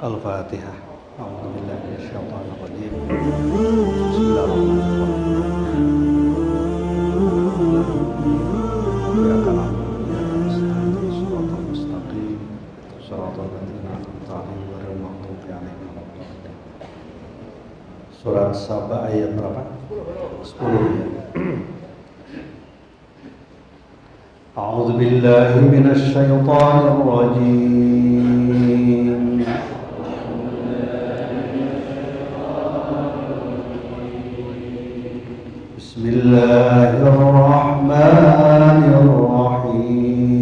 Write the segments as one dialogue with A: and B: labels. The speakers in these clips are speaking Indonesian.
A: Al-Fatihah. Bismillahirrahmanirrahim. Ya Bismillahirrahmanirrahim. Surat Saba ayat berapa? 10 ya. A'udzu billahi minasy syaithanir rajim. الله الرحمن الرحيم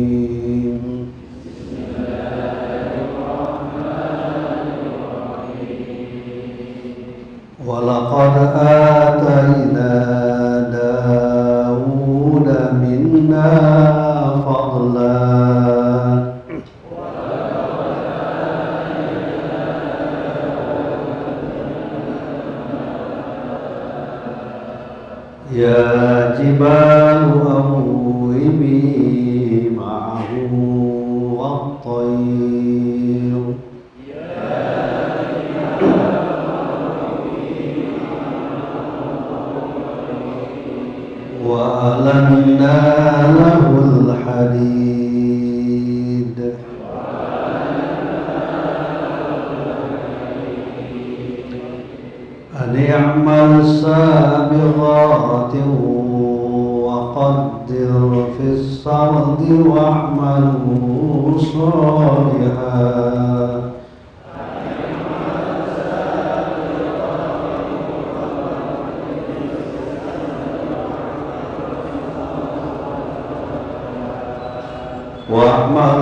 A: ولقد آتينا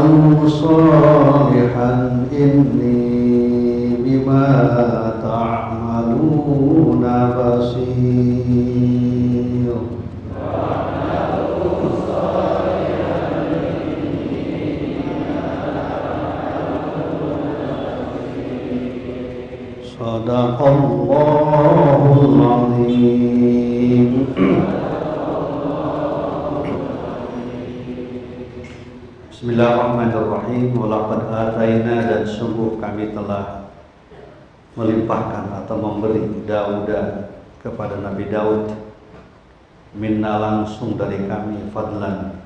A: واعملوا صالحا إني بما تعملون بصير صدق الله العظيم Bismillahirrahmanirrahim. Walaqad ataina dan sungguh kami telah melimpahkan atau memberi Dauda kepada Nabi Daud. Minna langsung dari kami fadlan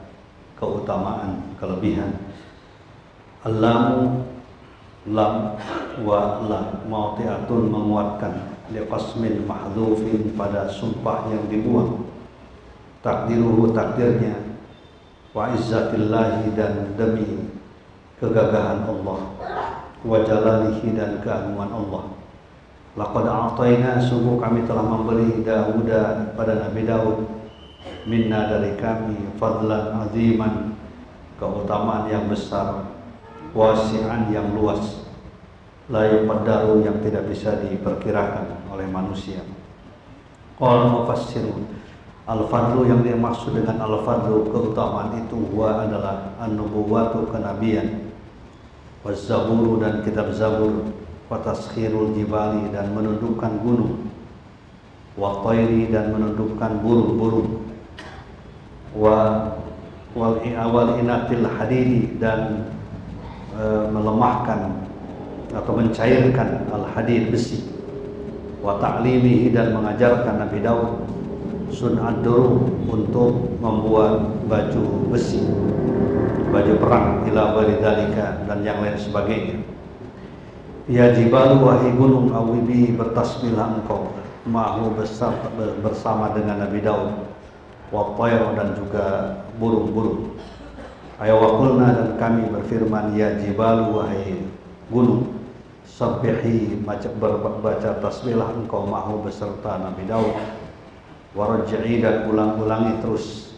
A: keutamaan kelebihan. Allamu lam wa la mauti'atun menguatkan liqasmin mahdhufin pada sumpah yang dibuang takdiruhu takdirnya wa izzatillahi dan demi kegagahan Allah. Wa jalalihi dan keagungan Allah. Laqad a'tayna sungguh kami telah memberi Dauda pada Nabi Daud minna dari kami fadlan aziman keutamaan yang besar wasi'an yang luas la yuqaddaru yang tidak bisa diperkirakan oleh manusia. Qala mufassirun Al-fadlu yang dimaksud dengan al-fadlu keutamaan itu huwa adalah an-nubuwatu kenabian. Waz-zaburu dan kitab zabur. Wa taskhirul jibali dan menundukkan gunung. Wa tayri dan menundukkan burung-burung. Wa wal awal inatil hadidi dan e, melemahkan atau mencairkan al-hadid besi. Wa ta'limihi dan mengajarkan Nabi Daud sun'ad untuk membuat baju besi baju perang ila walidhalika dan yang lain sebagainya. Ya jibalu wahai gunung awibi bertasbihlah engkau mahu bersama dengan Nabi Daud wa dan juga burung-burung. Ayo wakulna dan kami berfirman ya jibalu wahai gunung sabbihi baca tasbihlah engkau mahu beserta Nabi Daud waraj'i dan ulang-ulangi terus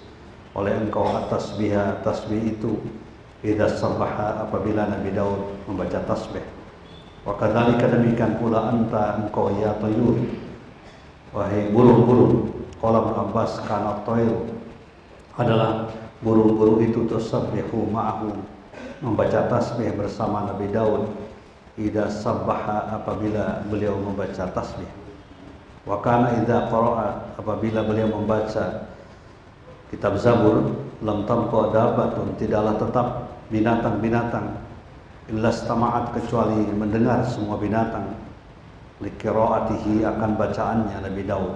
A: oleh engkau atas biha tasbih itu. Idza sabaha apabila Nabi Daud membaca tasbih. Wa kadzalika demikian pula anta engkau ya tayyur. Wahai burung-burung qala Abbas kana tayru adalah burung-burung itu tasbihu ma'ahu membaca tasbih bersama Nabi Daud. Idza sabaha apabila beliau membaca tasbih Wa kana idza qara'a apabila beliau membaca kitab Zabur lam tamqa dabatun tidaklah tetap binatang-binatang. Illa stama'at kecuali mendengar semua binatang. Likiraatihi akan bacaannya Nabi Daud.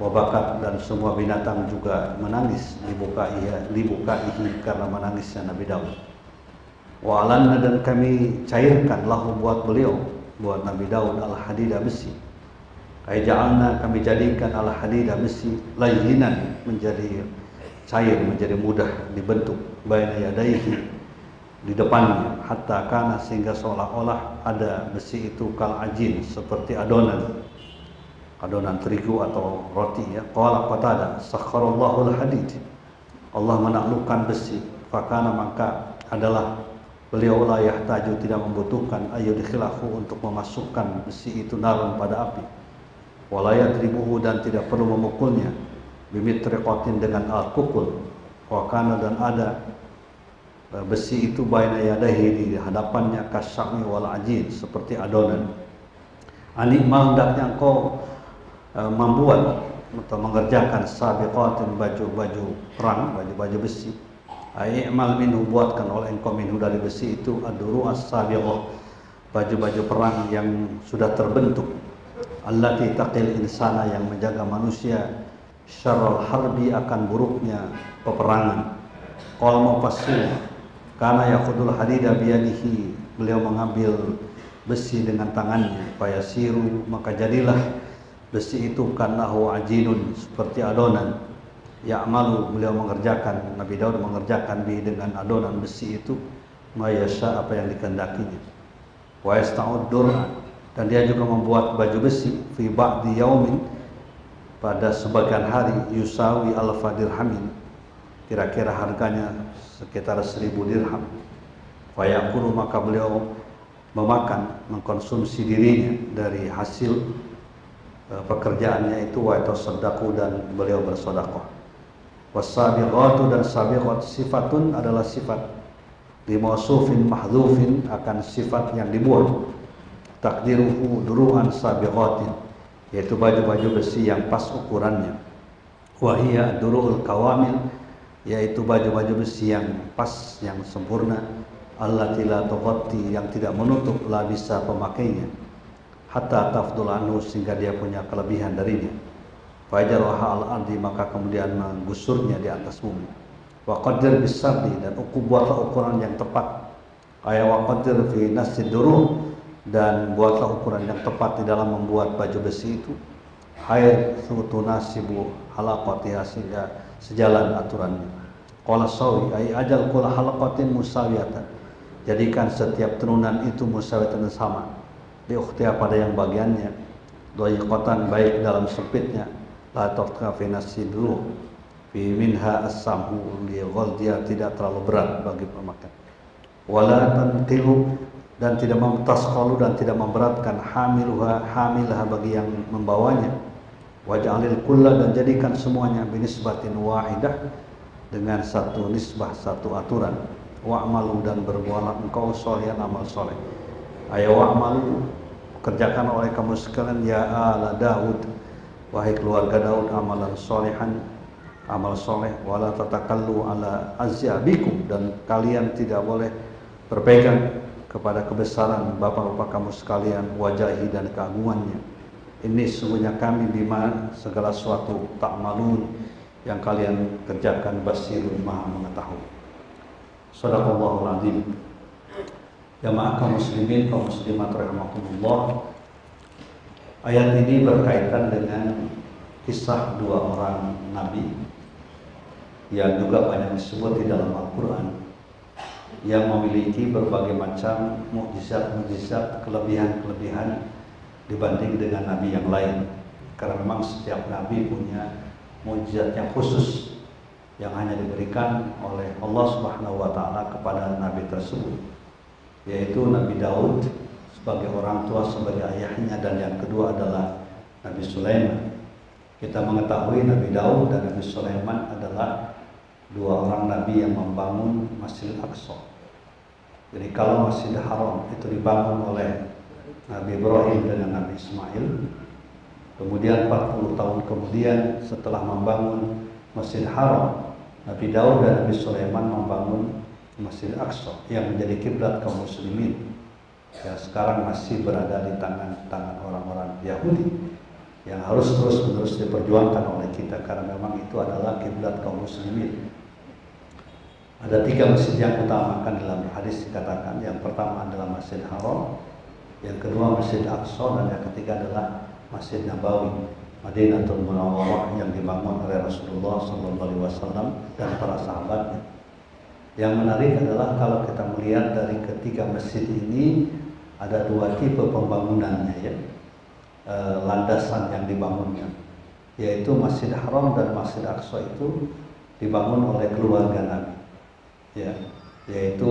A: Wabakat dan semua binatang juga menangis libukaihi libukaihi karena menangisnya Nabi Daud. Wa dan kami cairkan lahu buat beliau buat Nabi Daud al hadida besi ay ja'alna kami jadikan al hadida besi layyinan menjadi cair menjadi mudah dibentuk. Baina yadaihi di depannya. Hatta kana sehingga seolah-olah ada besi itu kal ajin seperti adonan. Adonan terigu atau roti ya. Qala qatada sakharallahu al-hadid Allah menaklukkan besi. Fakana maka adalah beliau la yahtaju tidak membutuhkan. Ayu dikhilahu untuk memasukkan besi itu naran pada api wala yadribuhu dan tidak perlu memukulnya. Bimitriqatin dengan al-kukul. Wa kana dan ada Eh, besi itu baina yadahi di hadapannya kasyami wal ajin seperti adonan. Anikmal hendaknya engkau uh, membuat atau mengerjakan sabiqatin baju-baju perang baju-baju besi. Ai'mal minhu buatkan oleh engkau minhu dari besi itu aduru as-sabiqah baju-baju perang yang sudah terbentuk allati taqil insana yang menjaga manusia syarrul harbi akan buruknya peperangan. Qala mufassir karena yakudul hadida biyadihi. Beliau mengambil besi dengan tangannya. Siru maka jadilah besi itu kanahu ajinun seperti adonan. Ya'malu beliau mengerjakan Nabi Daud mengerjakan bi dengan adonan besi itu. Mayasya apa yang dikehendakinya. Wa yasta'ud dan dia juga membuat baju besi fi ba'di yaumin pada sebagian hari yusawi alfa dirhamin kira-kira harganya sekitar seribu dirham. Fayakulu maka beliau memakan, mengkonsumsi dirinya dari hasil uh, pekerjaannya itu wa sedekah dan beliau bersedekah. Wasabiqatu dan sabiqat sifatun adalah sifat limausufin mahdhufin akan sifat yang dibuat. Takdiruhu duruan sabiqatin yaitu baju-baju besi yang pas ukurannya. Wahia durul kawamil yaitu baju-baju besi yang pas, yang sempurna Allah tidak tughatti yang tidak menutup lah bisa pemakainya. Hatta tafdul anhu sehingga dia punya kelebihan darinya. Fajarwaha al-ardi maka kemudian menggusurnya di atas bumi. Wa qadir bisardi dan buatlah ukuran yang tepat. Ayat wa qadir fi nasid dan buatlah ukuran yang tepat di dalam membuat baju besi itu hayr sutunasibu halaqatiha sejalan aturannya. Qala sawi ay ajal kula halaqatin musawiyatan. Jadikan setiap turunan itu musawiyatan sama. Ukhtiya pada yang bagiannya dhayiqatan baik dalam sempitnya la taqta fi fi minha as-samhu li tidak terlalu berat bagi pemakan. Wala tanqilu dan tidak memtasqalu dan tidak memberatkan hamiluha hamilah bagi yang membawanya. Waj'alil kulla dan jadikan semuanya binisbatin wahidah dengan satu nisbah satu aturan. Wa'malu dan berbuatlah engkau solihan amal soleh. Ayo wa'malu kerjakan oleh kamu sekalian ya ala Daud. Wahai keluarga Daud amalan solehan amal soleh. Wala tatakallu ala azyabikum dan kalian tidak boleh berpegang kepada kebesaran bapak-bapak kamu sekalian wajahi dan keagungannya ini sungguhnya kami bima segala sesuatu tak malun yang kalian kerjakan basirun maha mengetahui. Sadaqallahul azim. Jamaah kaum muslimin, kaum muslimat rahimakumullah. Ayat ini berkaitan dengan kisah dua orang nabi yang juga banyak disebut di dalam Al-Qur'an yang memiliki berbagai macam mukjizat-mukjizat, kelebihan-kelebihan dibanding dengan nabi yang lain karena memang setiap nabi punya mujizat yang khusus yang hanya diberikan oleh Allah Subhanahu wa taala kepada nabi tersebut yaitu Nabi Daud sebagai orang tua sebagai ayahnya dan yang kedua adalah Nabi Sulaiman. Kita mengetahui Nabi Daud dan Nabi Sulaiman adalah dua orang nabi yang membangun Masjidil Aqsa. Jadi kalau Masjidil Haram itu dibangun oleh Nabi Ibrahim dengan Nabi Ismail. Kemudian 40 tahun kemudian setelah membangun Masjid Haram, Nabi Daud dan Nabi Sulaiman membangun Masjid Aqsa yang menjadi kiblat kaum muslimin yang sekarang masih berada di tangan-tangan orang-orang Yahudi yang harus terus-menerus diperjuangkan oleh kita karena memang itu adalah kiblat kaum muslimin. Ada tiga masjid yang utamakan dalam hadis dikatakan. Yang pertama adalah Masjid Haram, yang kedua Masjid Aqsa dan yang ketiga adalah Masjid Nabawi, Madinatul Munawwarah yang dibangun oleh Rasulullah SAW dan para sahabatnya. Yang menarik adalah kalau kita melihat dari ketiga masjid ini ada dua tipe pembangunannya ya e, landasan yang dibangunnya yaitu Masjid Haram dan Masjid Aqsa itu dibangun oleh keluarga Nabi ya yaitu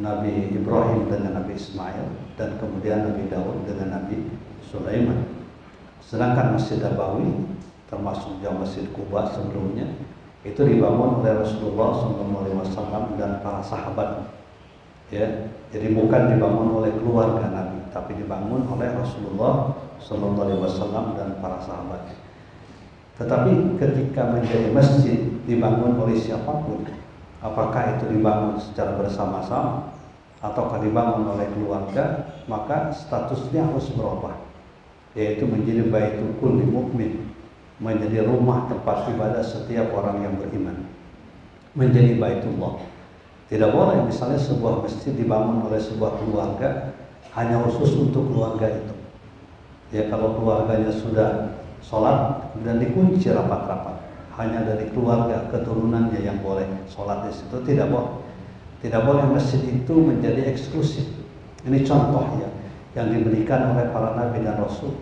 A: Nabi Ibrahim dengan Nabi Ismail dan kemudian Nabi Daud dengan Nabi Sulaiman sedangkan Masjid Nabawi termasuk yang Masjid Kuba sebelumnya itu dibangun oleh Rasulullah SAW dan para sahabat ya jadi bukan dibangun oleh keluarga Nabi tapi dibangun oleh Rasulullah Wasallam dan para sahabat. Tetapi ketika menjadi masjid dibangun oleh siapa pun, apakah itu dibangun secara bersama-sama ataukah dibangun oleh keluarga, maka statusnya harus berubah, yaitu menjadi baitul kulli mukmin, menjadi rumah tempat ibadah setiap orang yang beriman, menjadi baitullah. Tidak boleh misalnya sebuah masjid dibangun oleh sebuah keluarga hanya khusus untuk keluarga itu ya kalau keluarganya sudah sholat dan dikunci rapat-rapat hanya dari keluarga keturunannya yang boleh sholat di situ. Tidak boleh tidak boleh masjid itu menjadi eksklusif. Ini contoh ya yang diberikan oleh para nabi dan rasul.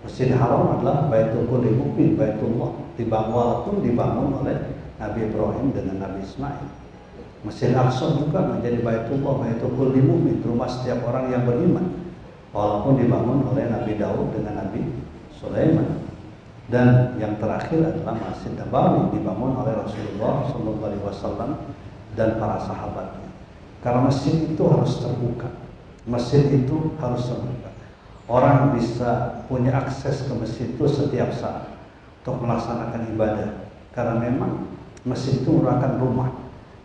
A: Masjid Haram adalah Baitul Qudri Mukmin, Baitullah. Dibangun walaupun dibangun oleh Nabi Ibrahim dengan Nabi Ismail. Masjid Aqsa juga menjadi Baitullah, Baitul Qudri Mukmin, rumah setiap orang yang beriman. Walaupun dibangun oleh Nabi Daud dengan Nabi Sulaiman dan yang terakhir adalah Masjid Nabawi dibangun oleh Rasulullah SAW dan para sahabatnya. Karena masjid itu harus terbuka. Masjid itu harus terbuka. Orang bisa punya akses ke masjid itu setiap saat untuk melaksanakan ibadah. Karena memang masjid itu merupakan rumah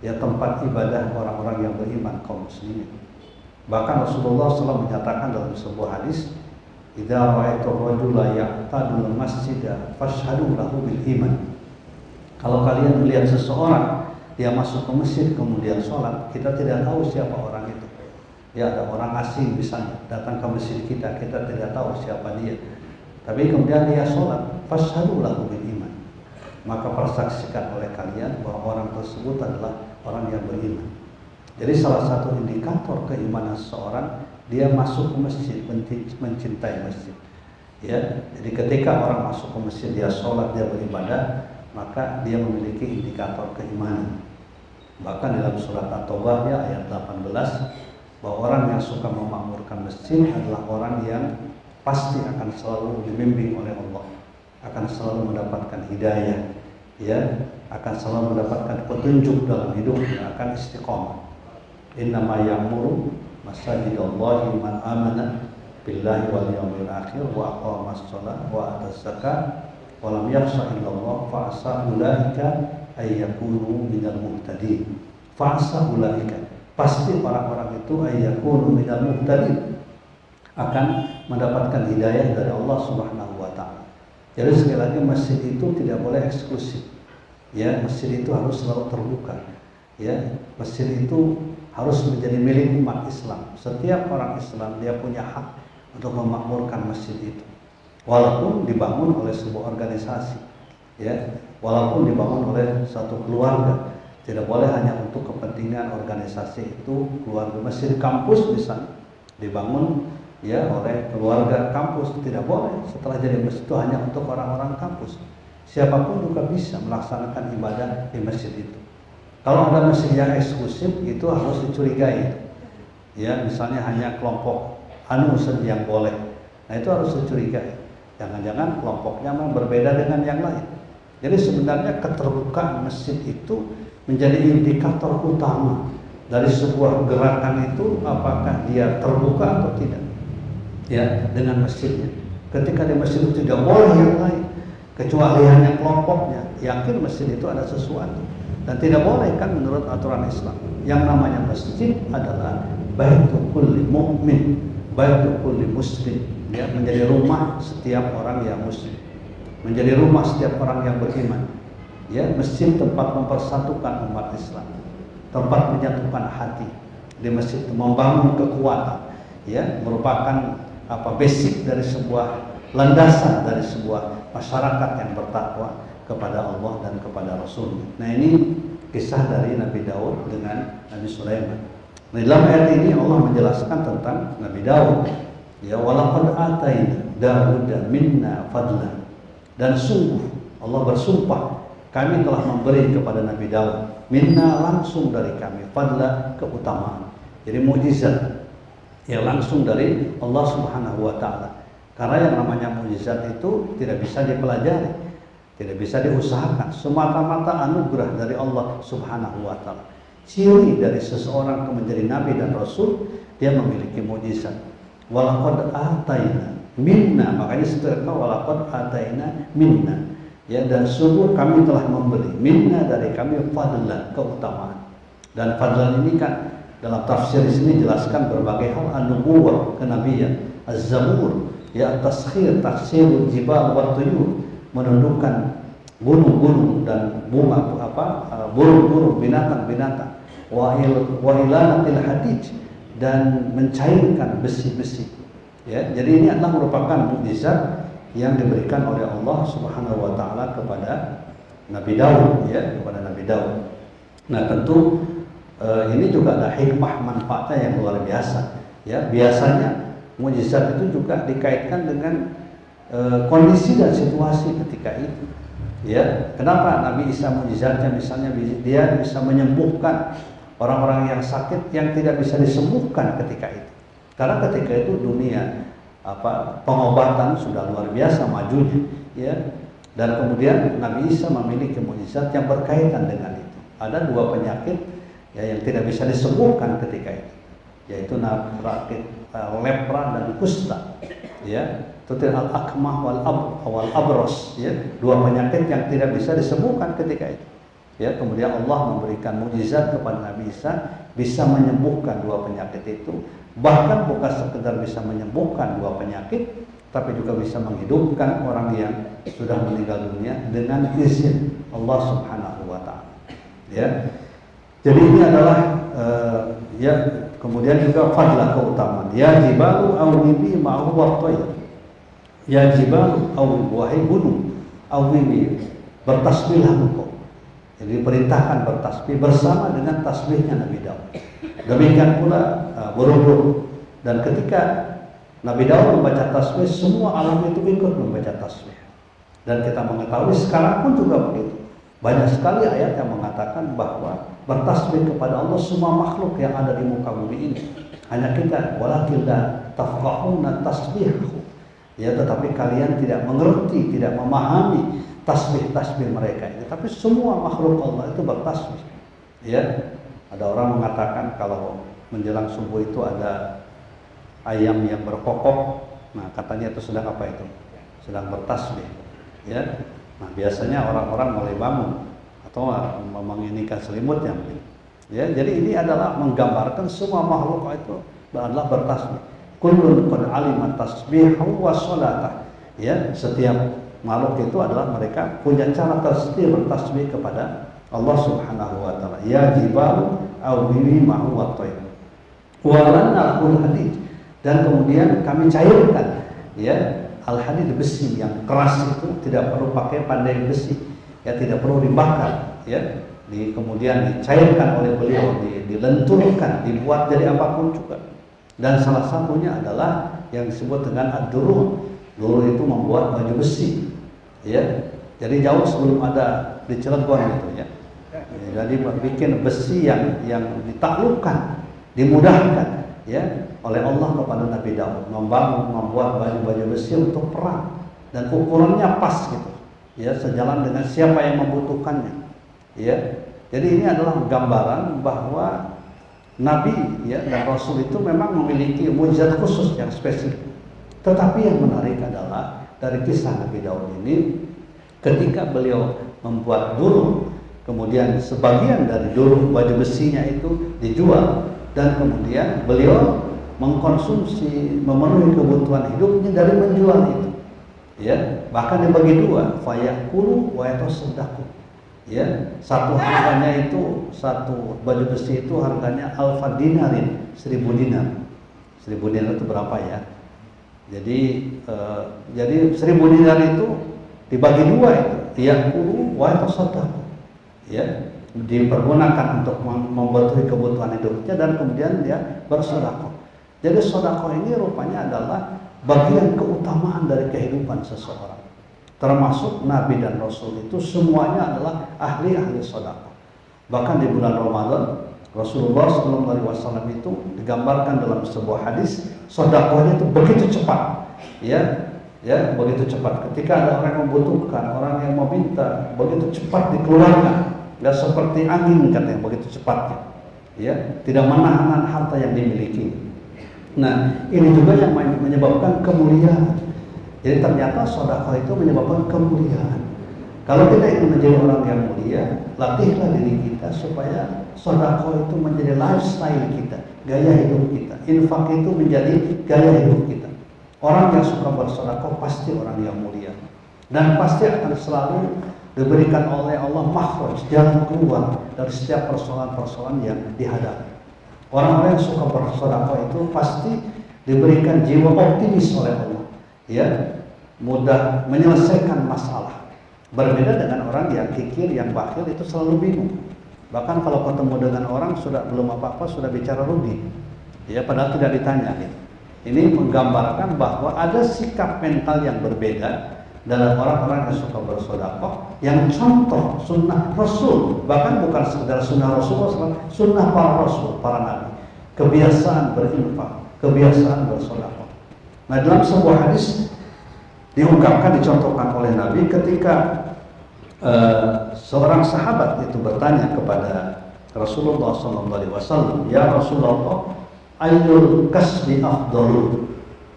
A: ya tempat ibadah orang-orang yang beriman kaum muslimin. Bahkan Rasulullah SAW menyatakan dalam sebuah hadis, "Idza ra'aitu rajula ya'tadul masjida fashhadu lahu bil iman." Kalau kalian melihat seseorang dia masuk ke masjid kemudian sholat, kita tidak tahu siapa orang itu. Ya ada orang asing misalnya datang ke masjid kita, kita tidak tahu siapa dia. Tapi kemudian dia sholat, fashhadu lahu bil iman. Maka persaksikan oleh kalian bahwa orang tersebut adalah orang yang beriman. Jadi salah satu indikator keimanan seseorang dia masuk ke masjid, mencintai masjid. Ya, jadi ketika orang masuk ke masjid dia sholat dia beribadah, maka dia memiliki indikator keimanan. Bahkan dalam surat At-Taubah ya ayat 18 bahwa orang yang suka memakmurkan masjid adalah orang yang pasti akan selalu dibimbing oleh Allah, akan selalu mendapatkan hidayah, ya, akan selalu mendapatkan petunjuk dalam hidupnya, akan istiqomah innama ya'muru masajidallahi man amana billahi wal yawmil akhir wa aqama as-salat wa ata zakat wa lam yakhsha illallah fa asa ulaika ay yakunu minal muhtadin fa asa ulaika pasti orang-orang itu ay yakunu minal muhtadin akan mendapatkan hidayah dari Allah Subhanahu wa taala. Jadi sekali lagi masjid itu tidak boleh eksklusif. Ya, masjid itu harus selalu terbuka. Ya, masjid itu harus menjadi milik umat Islam. Setiap orang Islam dia punya hak untuk memakmurkan masjid itu. Walaupun dibangun oleh sebuah organisasi, ya, walaupun dibangun oleh satu keluarga, tidak boleh hanya untuk kepentingan organisasi itu keluarga masjid kampus misalnya dibangun ya oleh keluarga kampus. Tidak boleh. Setelah jadi masjid itu hanya untuk orang-orang kampus. Siapa pun juga bisa melaksanakan ibadah di masjid itu kalau ada masjid yang eksklusif itu harus dicurigai. Ya, misalnya hanya kelompok anu yang boleh. Nah, itu harus dicurigai. Jangan-jangan kelompoknya memang berbeda dengan yang lain. Jadi sebenarnya keterbukaan masjid itu menjadi indikator utama dari sebuah gerakan itu apakah dia terbuka atau tidak. Ya, dengan masjidnya. Ketika di masjid itu tidak boleh yang lain kecuali hanya kelompoknya, yakin masjid itu ada sesuatu dan tidak boleh kan menurut aturan Islam. Yang namanya masjid adalah baitul kulli mukmin, baitul kulli muslim, ya menjadi rumah setiap orang yang muslim. Menjadi rumah setiap orang yang beriman. Ya, masjid tempat mempersatukan umat Islam. Tempat menyatukan hati. Di masjid membangun kekuatan, ya, merupakan apa basic dari sebuah landasan dari sebuah masyarakat yang bertakwa kepada Allah dan kepada Rasul. Nah ini kisah dari Nabi Daud dengan Nabi Sulaiman. Nah, dalam ayat ini Allah menjelaskan tentang Nabi Daud. Ya walaqad ataina Daud minna fadlan. Dan sungguh Allah bersumpah kami telah memberi kepada Nabi Daud minna langsung dari kami fadla keutamaan. Jadi mukjizat yang langsung dari Allah Subhanahu wa taala. Karena yang namanya mukjizat itu tidak bisa dipelajari tidak bisa diusahakan, semata-mata anugerah dari Allah Subhanahu wa taala. Ciri dari seseorang menjadi nabi dan rasul, dia memiliki mujizat. Walaqad ataina minna, makanya setelah walaqad ataina minna. Ya dan sungguh kami telah memberi minna dari kami fadlan keutamaan. Dan fadlan ini kan dalam tafsir di sini jelaskan berbagai hal an-nubuwah kenabian, az-zabur, ya taskhir, taksirul jibal wa tuyur menundukkan gunung-gunung dan bunga apa uh, burung-burung binatang-binatang. Wa ilanatil hadij dan mencairkan besi-besi. Ya jadi ini adalah merupakan mukjizat yang diberikan oleh Allah Subhanahu wa taala kepada Nabi Daud ya kepada Nabi Daud. Nah tentu uh, ini juga ada hikmah manfaatnya yang luar biasa. Ya biasanya mukjizat itu juga dikaitkan dengan e, kondisi dan situasi ketika itu. Ya, kenapa Nabi Isa mujizatnya misalnya dia bisa menyembuhkan orang-orang yang sakit yang tidak bisa disembuhkan ketika itu. Karena ketika itu dunia apa pengobatan sudah luar biasa majunya, ya. Dan kemudian Nabi Isa memiliki mujizat yang berkaitan dengan itu. Ada dua penyakit ya yang tidak bisa disembuhkan ketika itu, yaitu uh, lepra dan kusta. Ya, Tutir al akmah wal ab wal abros ya. Dua penyakit yang tidak bisa disembuhkan ketika itu. Ya kemudian Allah memberikan mujizat kepada Nabi Isa bisa menyembuhkan dua penyakit itu. Bahkan bukan sekedar bisa menyembuhkan dua penyakit tapi juga bisa menghidupkan orang yang sudah meninggal dunia dengan izin Allah Subhanahu wa taala. Ya. Jadi ini adalah uh, ya kemudian juga fadlah keutamaan. Ya jibalu awnibi ma'hu wa Ya jibal au wahai gunung au bertasbihlah engkau. Jadi perintahkan bertasbih bersama dengan tasbihnya Nabi Daud. Demikian pula uh. Dan ketika Nabi Daud membaca tasbih, semua alam itu ikut membaca tasbih. Dan kita mengetahui sekarang pun juga begitu. Banyak sekali ayat yang mengatakan bahwa bertasbih kepada Allah semua makhluk yang ada di muka bumi ini. Hanya kita walakin la tafqahuna tasbihahu ya tetapi kalian tidak mengerti, tidak memahami tasbih-tasbih mereka ini. Tapi semua makhluk Allah itu bertasbih. Ya, ada orang mengatakan kalau menjelang subuh itu ada ayam yang berkokok. Nah, katanya itu sedang apa itu? Sedang bertasbih. Ya. Nah, biasanya orang-orang mulai bangun atau menginikan selimutnya Ya, jadi ini adalah menggambarkan semua makhluk itu adalah bertasbih kullun qad alima tasbihahu wa salatah. Ya, setiap makhluk itu adalah mereka punya cara tersendiri bertasbih kepada Allah Subhanahu wa taala. Ya jibal au bihi ma'u wa tayr. Walan hadid dan kemudian kami cairkan ya al hadid besi yang keras itu tidak perlu pakai pandai besi ya tidak perlu dibakar ya di kemudian dicairkan oleh beliau dilenturkan dibuat jadi apa pun juga dan salah satunya adalah yang disebut dengan ad-duruh. Duruh itu membuat baju besi. Ya. Jadi jauh sebelum ada di Cilegon gitu ya. Jadi bikin besi yang yang ditaklukkan, dimudahkan ya oleh Allah kepada Nabi Daud membangun membuat baju-baju besi untuk perang dan ukurannya pas gitu ya sejalan dengan siapa yang membutuhkannya ya jadi ini adalah gambaran bahwa Nabi ya dan Rasul itu memang memiliki mujizat khusus yang spesifik. Tetapi yang menarik adalah dari kisah Nabi Daud ini ketika beliau membuat dulu kemudian sebagian dari dulu baju besinya itu dijual dan kemudian beliau mengkonsumsi memenuhi kebutuhan hidupnya dari menjual itu ya bahkan dibagi dua fayakulu wa yatasaddaqu ya satu harganya itu satu baju besi itu harganya alfa dinarin seribu dinar seribu dinar itu berapa ya jadi eh, jadi seribu dinar itu dibagi dua itu yang yatasaddaqu ya dipergunakan untuk membantu kebutuhan hidupnya dan kemudian dia bersedekah. Jadi sedekah ini rupanya adalah bagian keutamaan dari kehidupan seseorang. Termasuk Nabi dan Rasul itu semuanya adalah ahli-ahli sedekah. Bahkan di bulan Ramadan Rasulullah SAW itu digambarkan dalam sebuah hadis sedekahnya itu begitu cepat, ya, ya begitu cepat. Ketika ada orang yang membutuhkan, orang yang meminta, begitu cepat dikeluarkan. Nggak seperti angin katanya begitu cepatnya. Ya tidak menahan harta yang dimiliki. Nah ini juga yang menyebabkan kemuliaan jadi ternyata sodako itu menyebabkan kemuliaan. Kalau kita ingin menjadi orang yang mulia latihlah diri kita supaya sodako itu menjadi lifestyle kita gaya hidup kita. Infak itu menjadi gaya hidup kita. Orang yang suka bersodako pasti orang yang mulia. Dan pasti akan selalu diberikan oleh Allah makhraj jalan keluar dari setiap persoalan-persoalan yang dihadapi. Orang-orang yang suka bersedekah itu pasti diberikan jiwa optimis oleh Allah, ya mudah menyelesaikan masalah. Berbeda dengan orang yang kikir, yang bakhil itu selalu bingung. Bahkan kalau ketemu dengan orang sudah belum apa-apa sudah bicara rugi, ya padahal tidak ditanya. Gitu. Ini menggambarkan bahwa ada sikap mental yang berbeda dalam orang-orang yang suka bersodakoh yang contoh sunnah Rasul bahkan bukan sekedar sunnah Rasul sunnah para Rasul para Nabi kebiasaan berinfak kebiasaan bersodakoh nah dalam sebuah hadis diungkapkan dicontohkan oleh Nabi ketika uh, seorang sahabat itu bertanya kepada Rasulullah SAW ya Rasulullah ayul kasbi afdalu?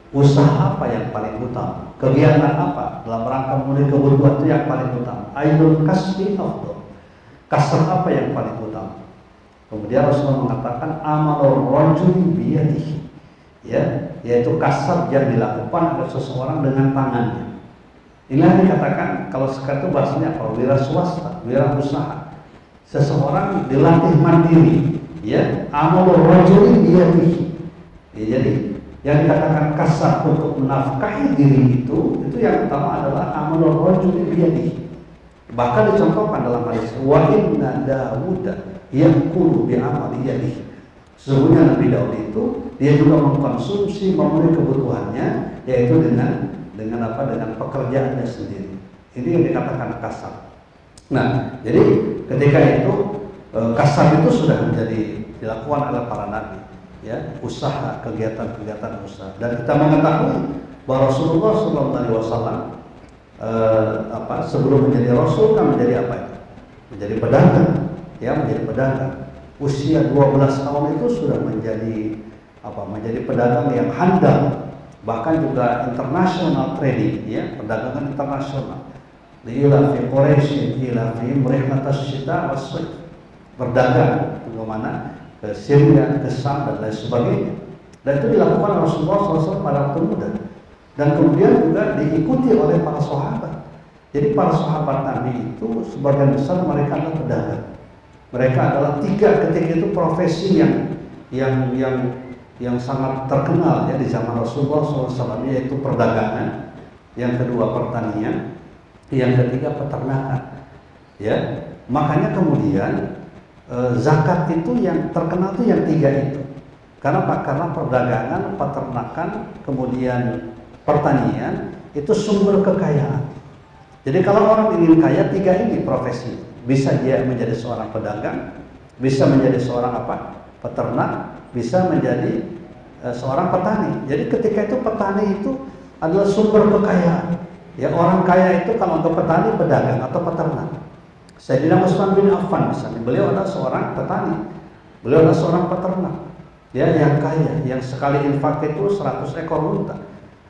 A: Usaha apa yang paling utama? Kegiatan apa dalam rangka memenuhi kebutuhan itu yang paling utama? Ainul kasbi afdal kasar apa yang paling utama? Kemudian Rasulullah mengatakan amal rajuli biyadihi. Ya yaitu kasar yang dilakukan oleh seseorang dengan tangannya. Ini yang dikatakan kalau sekarang itu bahasanya apa? Wira swasta wira usaha. Seseorang dilatih mandiri ya amal rajuli biyadihi ya, jadi yang dikatakan kasar untuk menafkahi diri itu itu yang utama adalah amalul rajul biyadihi bahkan dicontohkan dalam hadis wa inna Dawud yaqulu bi amali yadihi sesungguhnya Nabi Daud itu dia juga mengkonsumsi memenuhi kebutuhannya yaitu dengan dengan apa? Dengan pekerjaannya sendiri. Ini yang dikatakan kasar. Nah jadi ketika itu eh, kasar itu sudah menjadi dilakukan oleh para nabi ya usaha kegiatan-kegiatan usaha. Dan kita mengetahui bahwa Rasulullah SAW eh, apa? Sebelum menjadi Rasul kan menjadi apa menjadi pedagang ya menjadi pedagang usia 12 tahun itu sudah menjadi apa menjadi pedagang yang handal bahkan juga international trading ya perdagangan internasional ila fi Quraisy ila fi murihnatas syita berdagang bagaimana ke Syria, ke Sam dan lain sebagainya. Dan itu dilakukan Rasulullah SAW pada waktu muda. Dan kemudian juga diikuti oleh para sahabat. Jadi para sahabat Nabi itu sebagian besar mereka adalah pedagang. Mereka adalah tiga ketika itu profesi yang yang yang yang sangat terkenal ya di zaman Rasulullah SAW yaitu perdagangan, yang kedua pertanian, yang ketiga peternakan. Ya, makanya kemudian Eh, zakat itu yang terkenal itu yang tiga itu. Karena apa? Karena perdagangan, peternakan, kemudian pertanian itu sumber kekayaan. Jadi kalau orang ingin kaya tiga ini profesi, bisa dia menjadi seorang pedagang, bisa menjadi seorang apa? peternak, bisa menjadi uh, seorang petani. Jadi ketika itu petani itu adalah sumber kekayaan. Ya orang kaya itu kalau untuk petani pedagang atau peternak. Sayyidina Utsman bin Affan misalnya, beliau adalah seorang petani, beliau adalah seorang peternak, ya yang kaya, yang sekali infak itu 100 ekor unta.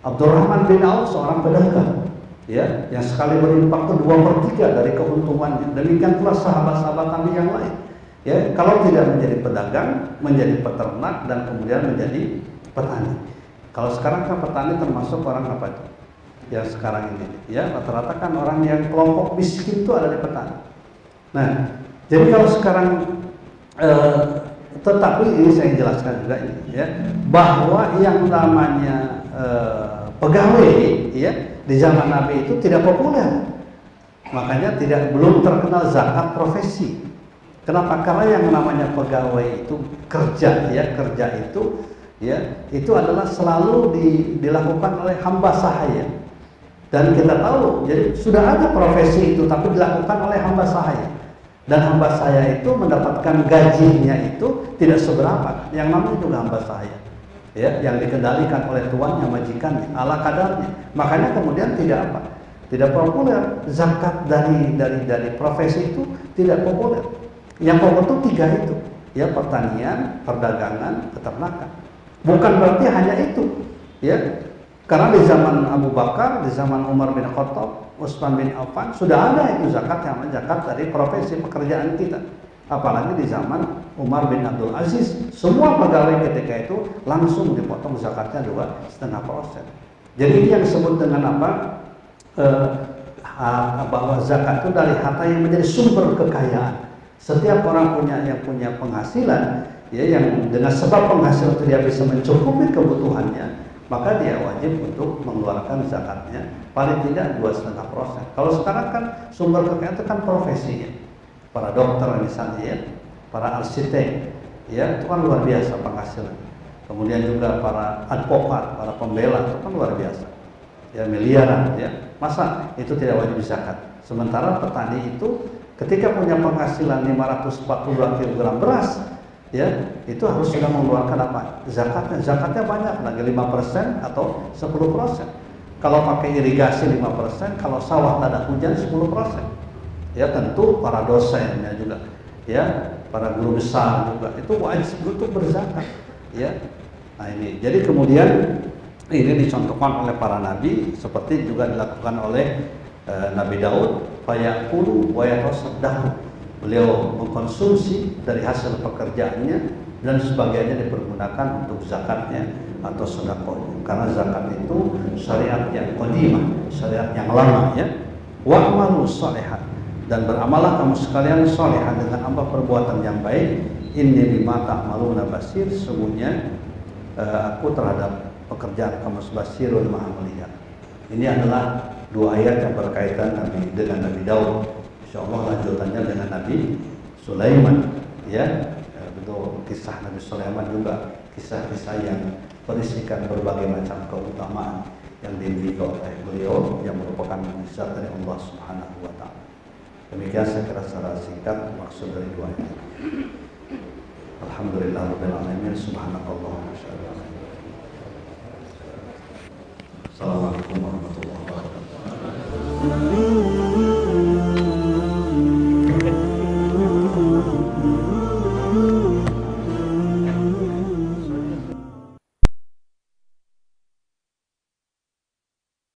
A: Abdurrahman bin Auf seorang pedagang, ya yang sekali berinfak itu dua per tiga dari keuntungannya demikian pula sahabat-sahabat Nabi yang lain. Ya kalau tidak menjadi pedagang menjadi peternak dan kemudian menjadi petani. Kalau sekarang kan petani termasuk orang apa? Itu yang sekarang ini. Ya rata-rata kan orang yang kelompok miskin itu ada di petani. Nah jadi kalau sekarang eh, tetapi ini saya jelaskan juga ini ya bahwa yang namanya eh, pegawai ya di zaman Nabi itu tidak populer. Makanya tidak belum terkenal zakat profesi. Kenapa? Karena yang namanya pegawai itu kerja ya, kerja itu ya, itu adalah selalu di, dilakukan oleh hamba sahaya. Dan kita tahu, jadi sudah ada profesi itu tapi dilakukan oleh hamba sahaya. Dan hamba saya itu mendapatkan gajinya itu tidak seberapa. Yang namanya juga hamba sahaya ya yang dikendalikan oleh tuannya majikannya ala kadarnya. Makanya kemudian tidak apa? Tidak populer. Zakat dari dari dari profesi itu tidak populer. Yang pokok itu tiga itu. Ya pertanian perdagangan peternakan bukan berarti hanya itu ya. Karena di zaman Abu Bakar di zaman Umar bin Khattab Utsman bin Affan sudah ada itu zakat yang zakat dari profesi pekerjaan kita Apalagi di zaman Umar bin Abdul Aziz, semua pegawai ketika itu langsung dipotong zakatnya dua setengah persen. Jadi ini yang disebut dengan apa? Eh, bahwa zakat itu dari harta yang menjadi sumber kekayaan. Setiap orang punya yang punya penghasilan, ya yang dengan sebab penghasilan itu dia bisa mencukupi kebutuhannya, maka dia wajib untuk mengeluarkan zakatnya paling tidak dua setengah persen. Kalau sekarang kan sumber kekayaan itu kan profesinya para dokter misalnya ya, para arsitek, ya itu kan luar biasa penghasilan. Kemudian juga para advokat, para pembela itu kan luar biasa. Ya miliaran ya. Masa itu tidak wajib zakat. Sementara petani itu ketika punya penghasilan 542 kg beras, ya itu harus sudah mengeluarkan apa? Zakatnya. Zakatnya banyak, lagi 5% atau 10%. Kalau pakai irigasi 5%, kalau sawah tak ada hujan 10% ya tentu para dosennya juga ya para guru besar juga itu wajib untuk berzakat ya. Nah ini jadi kemudian ini dicontohkan oleh para nabi seperti juga dilakukan oleh e, Nabi Daud fayaqulu wa yatasaddaqu beliau mengkonsumsi dari hasil pekerjaannya dan sebagainya dipergunakan untuk zakatnya atau sedekah karena zakat itu syariat yang qadimah syariat yang lama ya. Wa'malu shalihat dan beramalah kamu sekalian solehan dengan amal perbuatan yang baik. Ini bima ta'maluna basir. Sesungguhnya uh, aku terhadap pekerjaan kamu basirun maha melihat ini adalah dua ayat yang berkaitan Nabi dengan Nabi Daud. Insya Allah lanjutannya dengan Nabi Sulaiman ya. Uh, betul kisah Nabi Sulaiman juga kisah-kisah yang berisikan berbagai macam keutamaan yang dimiliki oleh beliau yang merupakan mujizat dari Allah Subhanahu wa taala. Demikian saya kira secara singkat maksud dari dua ini. Alhamdulillah rabbil alamin subhanakallah wa Assalamualaikum warahmatullahi wabarakatuh.